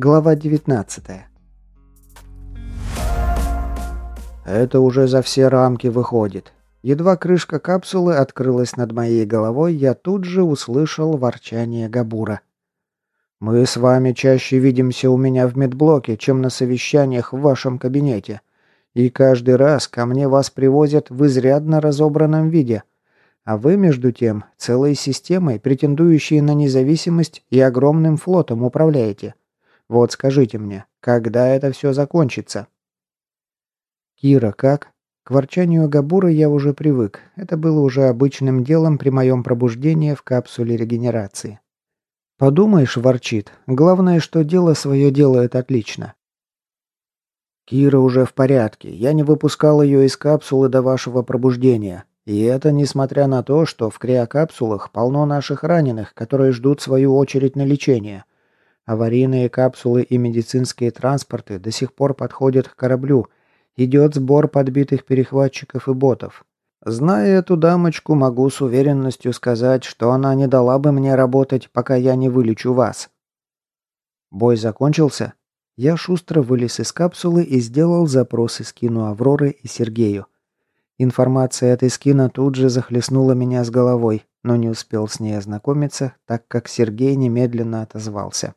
Глава 19 Это уже за все рамки выходит. Едва крышка капсулы открылась над моей головой, я тут же услышал ворчание Габура. «Мы с вами чаще видимся у меня в медблоке, чем на совещаниях в вашем кабинете. И каждый раз ко мне вас привозят в изрядно разобранном виде. А вы, между тем, целой системой, претендующей на независимость и огромным флотом управляете. Вот скажите мне, когда это все закончится?» «Кира, как?» К ворчанию Габура я уже привык. Это было уже обычным делом при моем пробуждении в капсуле регенерации. «Подумаешь, ворчит. Главное, что дело свое делает отлично». «Кира уже в порядке. Я не выпускал ее из капсулы до вашего пробуждения. И это несмотря на то, что в криокапсулах полно наших раненых, которые ждут свою очередь на лечение. Аварийные капсулы и медицинские транспорты до сих пор подходят к кораблю. Идет сбор подбитых перехватчиков и ботов. Зная эту дамочку, могу с уверенностью сказать, что она не дала бы мне работать, пока я не вылечу вас. Бой закончился. Я шустро вылез из капсулы и сделал запросы скину Авроры и Сергею. Информация этой скина тут же захлестнула меня с головой, но не успел с ней ознакомиться, так как Сергей немедленно отозвался.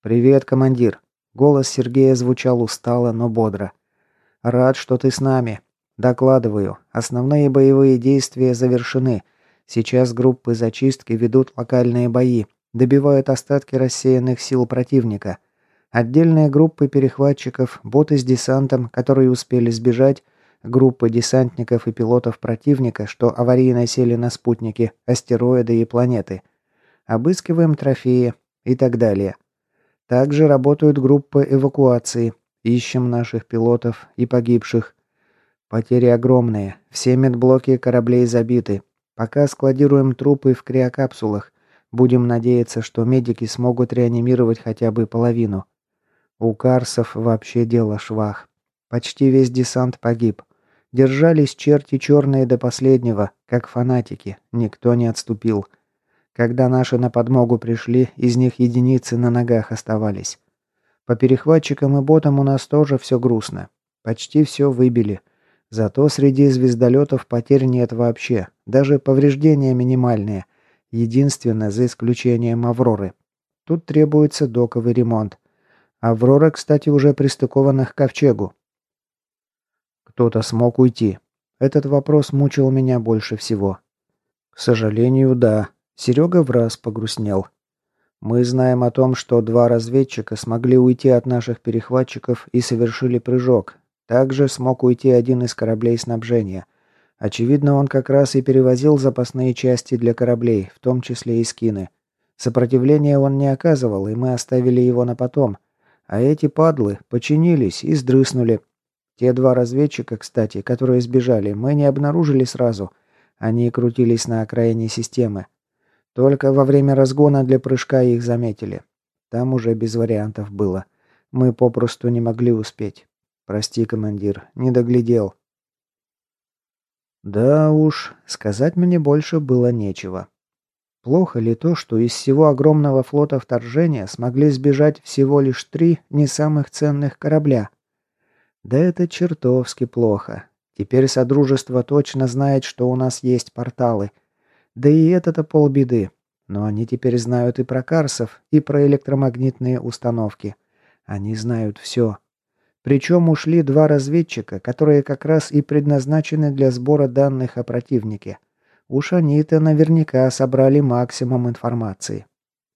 «Привет, командир!» Голос Сергея звучал устало, но бодро. «Рад, что ты с нами. Докладываю. Основные боевые действия завершены. Сейчас группы зачистки ведут локальные бои, добивают остатки рассеянных сил противника. Отдельные группы перехватчиков, боты с десантом, которые успели сбежать, группы десантников и пилотов противника, что аварийно сели на спутники, астероиды и планеты. Обыскиваем трофеи и так далее. Также работают группы эвакуации. Ищем наших пилотов и погибших. Потери огромные. Все медблоки кораблей забиты. Пока складируем трупы в криокапсулах. Будем надеяться, что медики смогут реанимировать хотя бы половину. У Карсов вообще дело швах. Почти весь десант погиб. Держались черти черные до последнего, как фанатики. Никто не отступил. Когда наши на подмогу пришли, из них единицы на ногах оставались. По перехватчикам и ботам у нас тоже все грустно. Почти все выбили. Зато среди звездолетов потерь нет вообще. Даже повреждения минимальные. Единственное, за исключением «Авроры». Тут требуется доковый ремонт. «Аврора», кстати, уже пристыкована к ковчегу. Кто-то смог уйти. Этот вопрос мучил меня больше всего. К сожалению, да. Серега в раз погрустнел. Мы знаем о том, что два разведчика смогли уйти от наших перехватчиков и совершили прыжок. Также смог уйти один из кораблей снабжения. Очевидно, он как раз и перевозил запасные части для кораблей, в том числе и скины. Сопротивления он не оказывал, и мы оставили его на потом. А эти падлы починились и сдрыснули. Те два разведчика, кстати, которые сбежали, мы не обнаружили сразу. Они крутились на окраине системы. Только во время разгона для прыжка их заметили. Там уже без вариантов было. Мы попросту не могли успеть. Прости, командир, не доглядел. Да уж, сказать мне больше было нечего. Плохо ли то, что из всего огромного флота вторжения смогли сбежать всего лишь три не самых ценных корабля? Да это чертовски плохо. Теперь Содружество точно знает, что у нас есть порталы — да и это-то полбеды. Но они теперь знают и про Карсов, и про электромагнитные установки. Они знают все. Причем ушли два разведчика, которые как раз и предназначены для сбора данных о противнике. Уж они-то наверняка собрали максимум информации.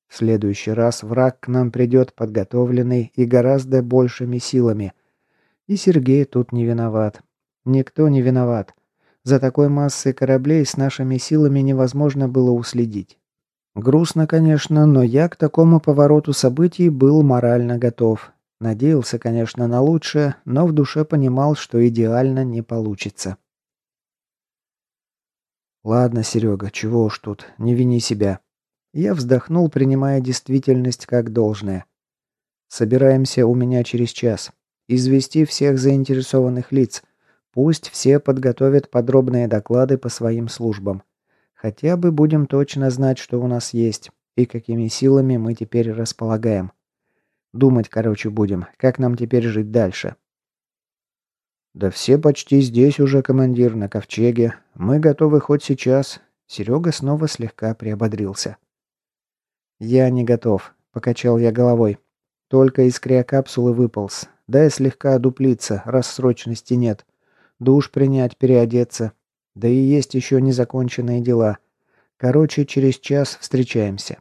В следующий раз враг к нам придет подготовленный и гораздо большими силами. И Сергей тут не виноват. Никто не виноват. За такой массой кораблей с нашими силами невозможно было уследить. Грустно, конечно, но я к такому повороту событий был морально готов. Надеялся, конечно, на лучшее, но в душе понимал, что идеально не получится. «Ладно, Серега, чего уж тут, не вини себя». Я вздохнул, принимая действительность как должное. «Собираемся у меня через час. Извести всех заинтересованных лиц. Пусть все подготовят подробные доклады по своим службам. Хотя бы будем точно знать, что у нас есть и какими силами мы теперь располагаем. Думать, короче, будем, как нам теперь жить дальше. Да все почти здесь уже, командир, на ковчеге. Мы готовы хоть сейчас. Серега снова слегка приободрился. Я не готов, покачал я головой. Только из криокапсулы выполз. Дай слегка одуплиться, раз срочности нет. Душ принять, переодеться. Да и есть еще незаконченные дела. Короче, через час встречаемся.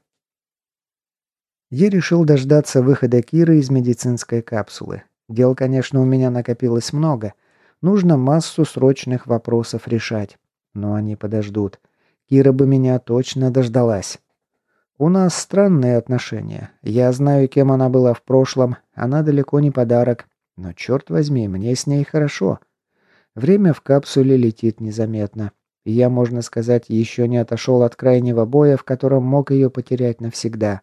Я решил дождаться выхода Киры из медицинской капсулы. Дел, конечно, у меня накопилось много. Нужно массу срочных вопросов решать. Но они подождут. Кира бы меня точно дождалась. У нас странные отношения. Я знаю, кем она была в прошлом. Она далеко не подарок. Но, черт возьми, мне с ней хорошо. Время в капсуле летит незаметно. я, можно сказать, еще не отошел от крайнего боя, в котором мог ее потерять навсегда.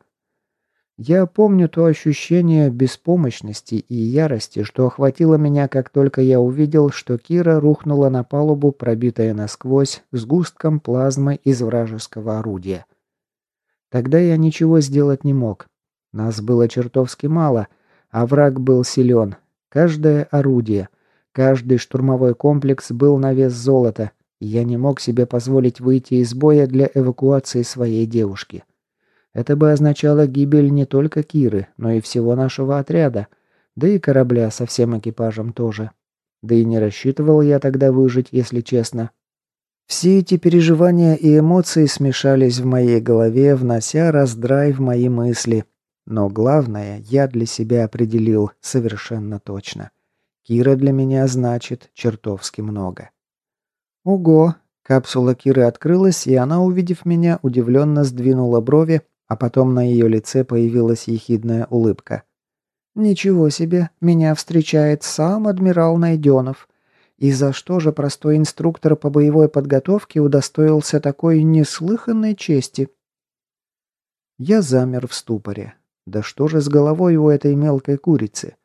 Я помню то ощущение беспомощности и ярости, что охватило меня, как только я увидел, что Кира рухнула на палубу, пробитая насквозь, сгустком плазмы из вражеского орудия. Тогда я ничего сделать не мог. Нас было чертовски мало, а враг был силен. Каждое орудие, каждый штурмовой комплекс был на вес золота, и я не мог себе позволить выйти из боя для эвакуации своей девушки. Это бы означало гибель не только Киры, но и всего нашего отряда, да и корабля со всем экипажем тоже. Да и не рассчитывал я тогда выжить, если честно. Все эти переживания и эмоции смешались в моей голове, внося раздрай в мои мысли. Но главное, я для себя определил совершенно точно. Кира для меня значит чертовски много. Ого! Капсула Киры открылась, и она, увидев меня, удивленно сдвинула брови, а потом на ее лице появилась ехидная улыбка. «Ничего себе, меня встречает сам адмирал Найденов. И за что же простой инструктор по боевой подготовке удостоился такой неслыханной чести?» Я замер в ступоре. Да что же с головой у этой мелкой курицы?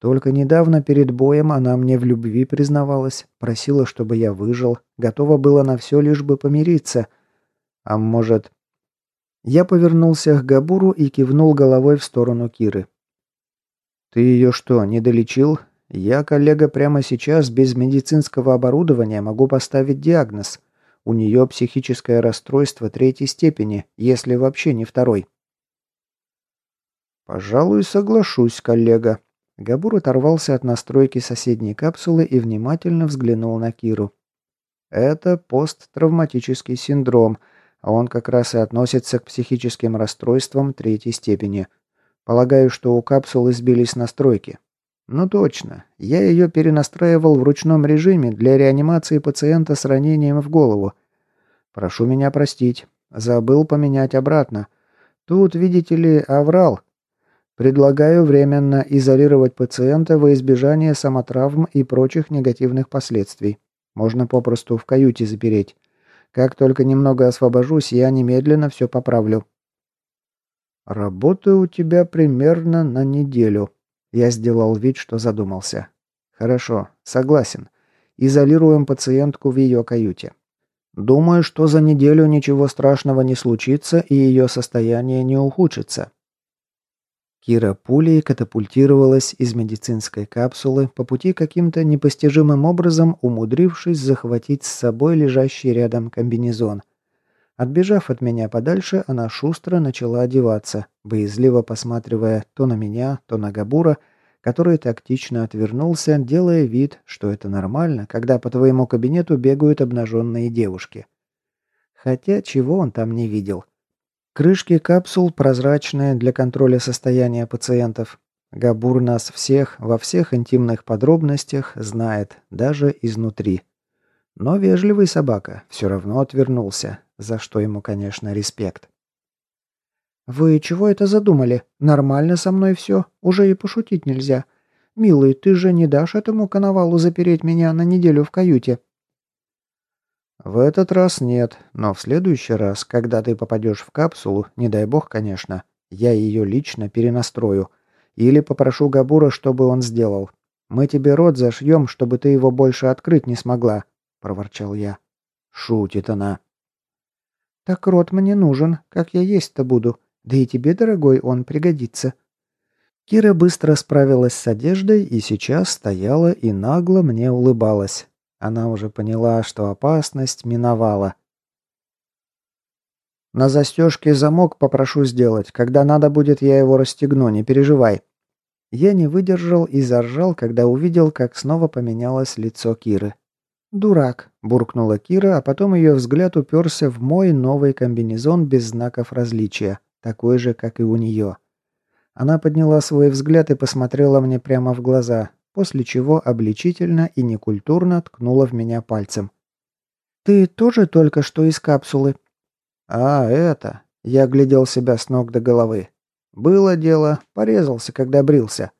Только недавно перед боем она мне в любви признавалась, просила, чтобы я выжил, готова была на все, лишь бы помириться. А может, я повернулся к Габуру и кивнул головой в сторону Киры. «Ты ее что, не долечил? Я, коллега, прямо сейчас без медицинского оборудования могу поставить диагноз. У нее психическое расстройство третьей степени, если вообще не второй». «Пожалуй, соглашусь, коллега». Габур оторвался от настройки соседней капсулы и внимательно взглянул на Киру. «Это посттравматический синдром – а он как раз и относится к психическим расстройствам третьей степени. Полагаю, что у капсулы сбились настройки. Ну точно, я ее перенастраивал в ручном режиме для реанимации пациента с ранением в голову. Прошу меня простить, забыл поменять обратно. Тут, видите ли, аврал. Предлагаю временно изолировать пациента во избежание самотравм и прочих негативных последствий. Можно попросту в каюте запереть. Как только немного освобожусь, я немедленно все поправлю». «Работы у тебя примерно на неделю». Я сделал вид, что задумался. «Хорошо, согласен. Изолируем пациентку в ее каюте. Думаю, что за неделю ничего страшного не случится и ее состояние не ухудшится. Кира пулей катапультировалась из медицинской капсулы, по пути каким-то непостижимым образом умудрившись захватить с собой лежащий рядом комбинезон. Отбежав от меня подальше, она шустро начала одеваться, боязливо посматривая то на меня, то на Габура, который тактично отвернулся, делая вид, что это нормально, когда по твоему кабинету бегают обнаженные девушки. Хотя чего он там не видел. Крышки капсул прозрачные для контроля состояния пациентов. Габур нас всех во всех интимных подробностях знает, даже изнутри. Но вежливый собака все равно отвернулся, за что ему, конечно, респект. «Вы чего это задумали? Нормально со мной все. Уже и пошутить нельзя. Милый, ты же не дашь этому коновалу запереть меня на неделю в каюте?» «В этот раз нет, но в следующий раз, когда ты попадешь в капсулу, не дай бог, конечно, я ее лично перенастрою. Или попрошу Габура, чтобы он сделал. Мы тебе рот зашьем, чтобы ты его больше открыть не смогла», — проворчал я. Шутит она. «Так рот мне нужен, как я есть-то буду. Да и тебе, дорогой, он пригодится». Кира быстро справилась с одеждой и сейчас стояла и нагло мне улыбалась. Она уже поняла, что опасность миновала. «На застежке замок попрошу сделать. Когда надо будет, я его расстегну, не переживай». Я не выдержал и заржал, когда увидел, как снова поменялось лицо Киры. «Дурак», – буркнула Кира, а потом ее взгляд уперся в мой новый комбинезон без знаков различия, такой же, как и у нее. Она подняла свой взгляд и посмотрела мне прямо в глаза, после чего обличительно и некультурно ткнула в меня пальцем. «Ты тоже только что из капсулы?» «А, это...» Я глядел себя с ног до головы. «Было дело, порезался, когда брился».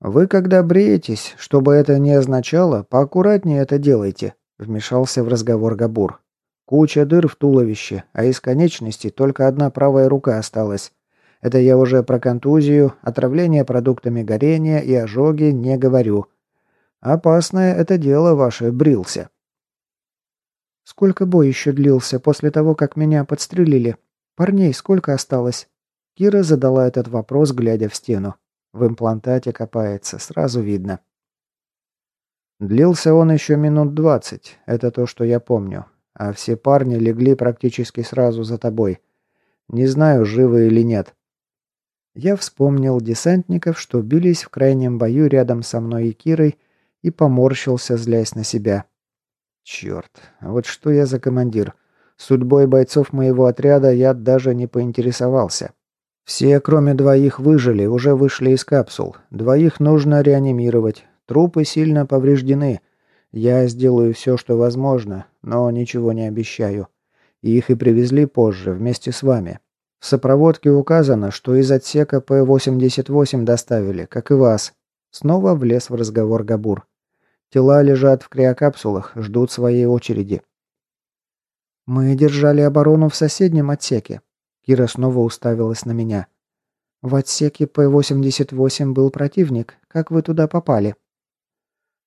«Вы, когда бреетесь, чтобы это не означало, поаккуратнее это делайте», — вмешался в разговор Габур. «Куча дыр в туловище, а из конечностей только одна правая рука осталась. Это я уже про контузию, отравление продуктами горения и ожоги не говорю. Опасное это дело ваше, брился. Сколько бой еще длился после того, как меня подстрелили? Парней сколько осталось? Кира задала этот вопрос, глядя в стену. В имплантате копается, сразу видно. Длился он еще минут двадцать, это то, что я помню. А все парни легли практически сразу за тобой. Не знаю, живы или нет. Я вспомнил десантников, что бились в крайнем бою рядом со мной и Кирой, и поморщился, злясь на себя. Черт, вот что я за командир. Судьбой бойцов моего отряда я даже не поинтересовался. Все, кроме двоих, выжили, уже вышли из капсул. Двоих нужно реанимировать. Трупы сильно повреждены. Я сделаю все, что возможно, но ничего не обещаю. Их и привезли позже, вместе с вами. В сопроводке указано, что из отсека П-88 доставили, как и вас. Снова влез в разговор Габур. Тела лежат в криокапсулах, ждут своей очереди. Мы держали оборону в соседнем отсеке. Кира снова уставилась на меня. В отсеке П-88 был противник. Как вы туда попали?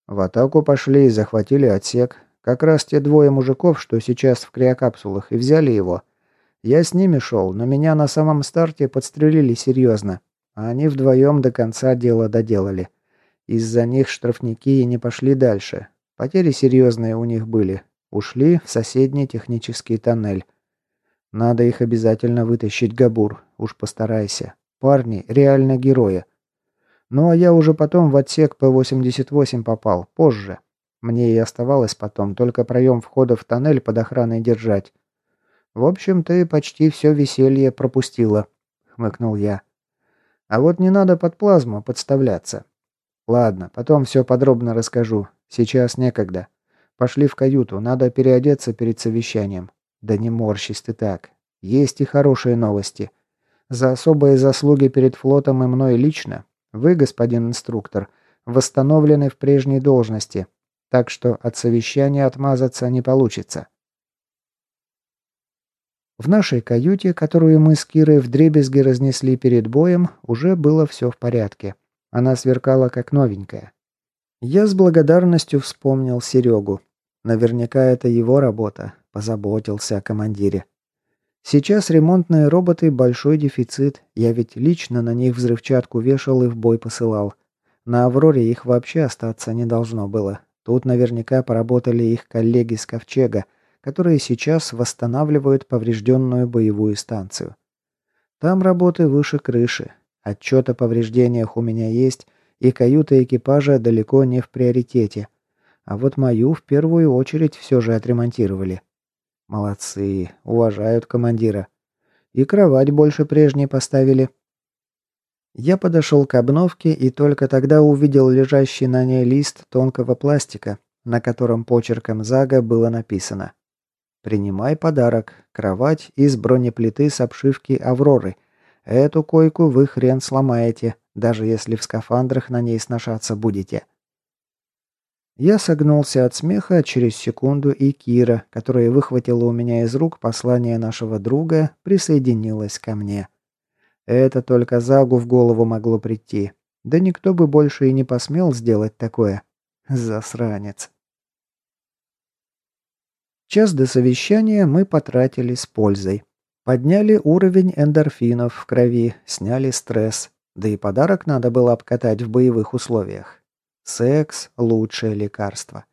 В атаку пошли и захватили отсек. Как раз те двое мужиков, что сейчас в криокапсулах, и взяли его. Я с ними шел, но меня на самом старте подстрелили серьезно. А они вдвоем до конца дело доделали. Из-за них штрафники и не пошли дальше. Потери серьезные у них были. Ушли в соседний технический тоннель. Надо их обязательно вытащить, Габур. Уж постарайся. Парни реально герои. Ну а я уже потом в отсек П-88 попал. Позже. Мне и оставалось потом только проем входа в тоннель под охраной держать. «В общем, ты почти все веселье пропустила», — хмыкнул я. «А вот не надо под плазму подставляться». «Ладно, потом все подробно расскажу. Сейчас некогда. Пошли в каюту, надо переодеться перед совещанием». «Да не морщись ты так. Есть и хорошие новости. За особые заслуги перед флотом и мной лично вы, господин инструктор, восстановлены в прежней должности, так что от совещания отмазаться не получится». В нашей каюте, которую мы с Кирой вдребезги разнесли перед боем, уже было все в порядке. Она сверкала как новенькая. Я с благодарностью вспомнил Серегу. Наверняка это его работа. Позаботился о командире. Сейчас ремонтные роботы – большой дефицит. Я ведь лично на них взрывчатку вешал и в бой посылал. На «Авроре» их вообще остаться не должно было. Тут наверняка поработали их коллеги с Ковчега – которые сейчас восстанавливают поврежденную боевую станцию. Там работы выше крыши. Отчет о повреждениях у меня есть, и каюта экипажа далеко не в приоритете. А вот мою в первую очередь все же отремонтировали. Молодцы, уважают командира. И кровать больше прежней поставили. Я подошел к обновке и только тогда увидел лежащий на ней лист тонкого пластика, на котором почерком Зага было написано Принимай подарок. Кровать из бронеплиты с обшивки «Авроры». Эту койку вы хрен сломаете, даже если в скафандрах на ней сношаться будете. Я согнулся от смеха через секунду, и Кира, которая выхватила у меня из рук послание нашего друга, присоединилась ко мне. Это только Загу в голову могло прийти. Да никто бы больше и не посмел сделать такое. Засранец. Час до совещания мы потратили с пользой. Подняли уровень эндорфинов в крови, сняли стресс. Да и подарок надо было обкатать в боевых условиях. Секс – лучшее лекарство.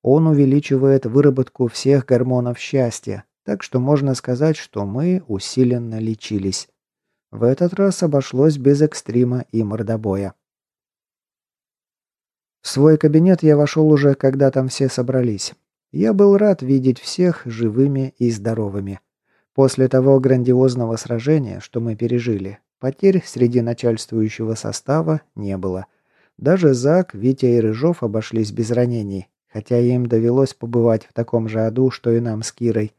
Он увеличивает выработку всех гормонов счастья, так что можно сказать, что мы усиленно лечились. В этот раз обошлось без экстрима и мордобоя. В свой кабинет я вошел уже, когда там все собрались. Я был рад видеть всех живыми и здоровыми. После того грандиозного сражения, что мы пережили, потерь среди начальствующего состава не было. Даже Зак, Витя и Рыжов обошлись без ранений, хотя им довелось побывать в таком же аду, что и нам с Кирой.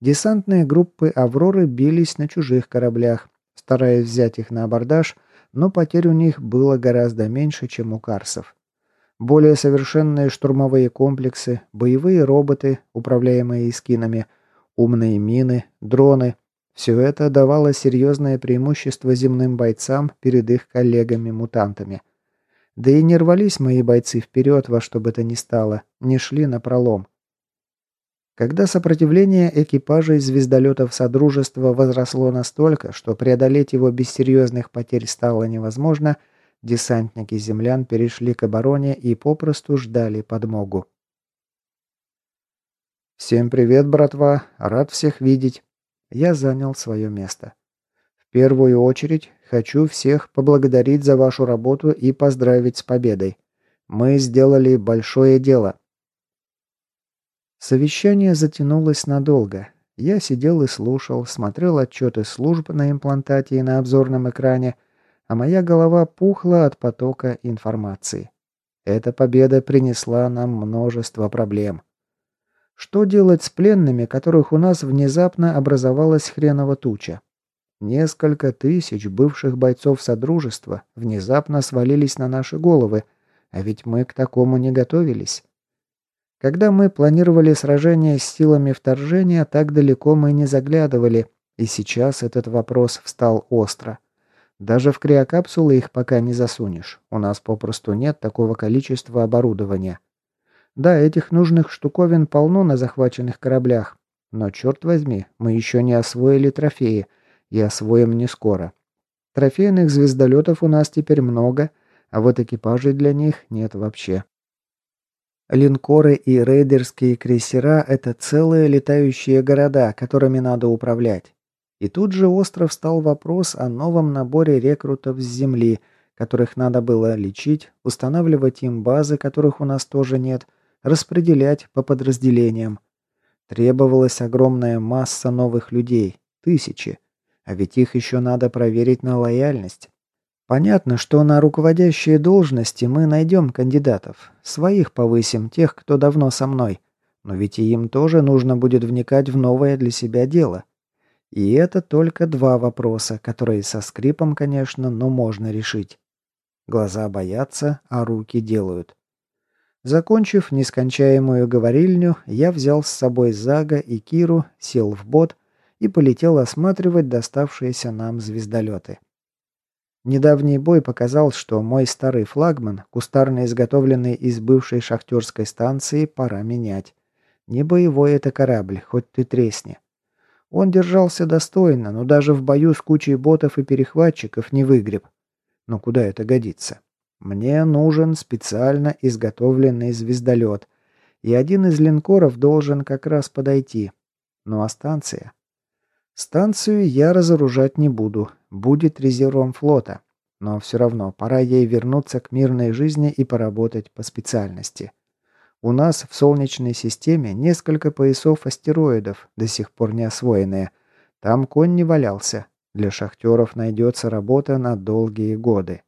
Десантные группы «Авроры» бились на чужих кораблях, стараясь взять их на абордаж, но потерь у них было гораздо меньше, чем у карсов. Более совершенные штурмовые комплексы, боевые роботы, управляемые эскинами, умные мины, дроны – все это давало серьезное преимущество земным бойцам перед их коллегами-мутантами. Да и не рвались мои бойцы вперед во что бы то ни стало, не шли на пролом. Когда сопротивление экипажей звездолетов Содружества возросло настолько, что преодолеть его без серьезных потерь стало невозможно, десантники землян перешли к обороне и попросту ждали подмогу. «Всем привет, братва! Рад всех видеть!» Я занял свое место. В первую очередь хочу всех поблагодарить за вашу работу и поздравить с победой. Мы сделали большое дело. Совещание затянулось надолго. Я сидел и слушал, смотрел отчеты служб на имплантате и на обзорном экране, а моя голова пухла от потока информации. Эта победа принесла нам множество проблем. Что делать с пленными, которых у нас внезапно образовалась хренова туча? Несколько тысяч бывших бойцов Содружества внезапно свалились на наши головы, а ведь мы к такому не готовились. Когда мы планировали сражение с силами вторжения, так далеко мы не заглядывали, и сейчас этот вопрос встал остро. Даже в криокапсулы их пока не засунешь. У нас попросту нет такого количества оборудования. Да, этих нужных штуковин полно на захваченных кораблях. Но, черт возьми, мы еще не освоили трофеи. И освоим не скоро. Трофейных звездолетов у нас теперь много, а вот экипажей для них нет вообще. Линкоры и рейдерские крейсера – это целые летающие города, которыми надо управлять. И тут же остро встал вопрос о новом наборе рекрутов с Земли, которых надо было лечить, устанавливать им базы, которых у нас тоже нет, распределять по подразделениям. Требовалась огромная масса новых людей, тысячи. А ведь их еще надо проверить на лояльность. Понятно, что на руководящие должности мы найдем кандидатов. Своих повысим, тех, кто давно со мной. Но ведь и им тоже нужно будет вникать в новое для себя дело. И это только два вопроса, которые со скрипом, конечно, но можно решить. Глаза боятся, а руки делают. Закончив нескончаемую говорильню, я взял с собой Зага и Киру, сел в бот и полетел осматривать доставшиеся нам звездолеты. Недавний бой показал, что мой старый флагман, кустарно изготовленный из бывшей шахтерской станции, пора менять. Не боевой это корабль, хоть ты тресни. Он держался достойно, но даже в бою с кучей ботов и перехватчиков не выгреб. Но куда это годится? Мне нужен специально изготовленный звездолет, и один из линкоров должен как раз подойти. Ну а станция? Станцию я разоружать не буду, будет резервом флота. Но все равно пора ей вернуться к мирной жизни и поработать по специальности. У нас в Солнечной системе несколько поясов астероидов, до сих пор не освоенные. Там конь не валялся. Для шахтеров найдется работа на долгие годы.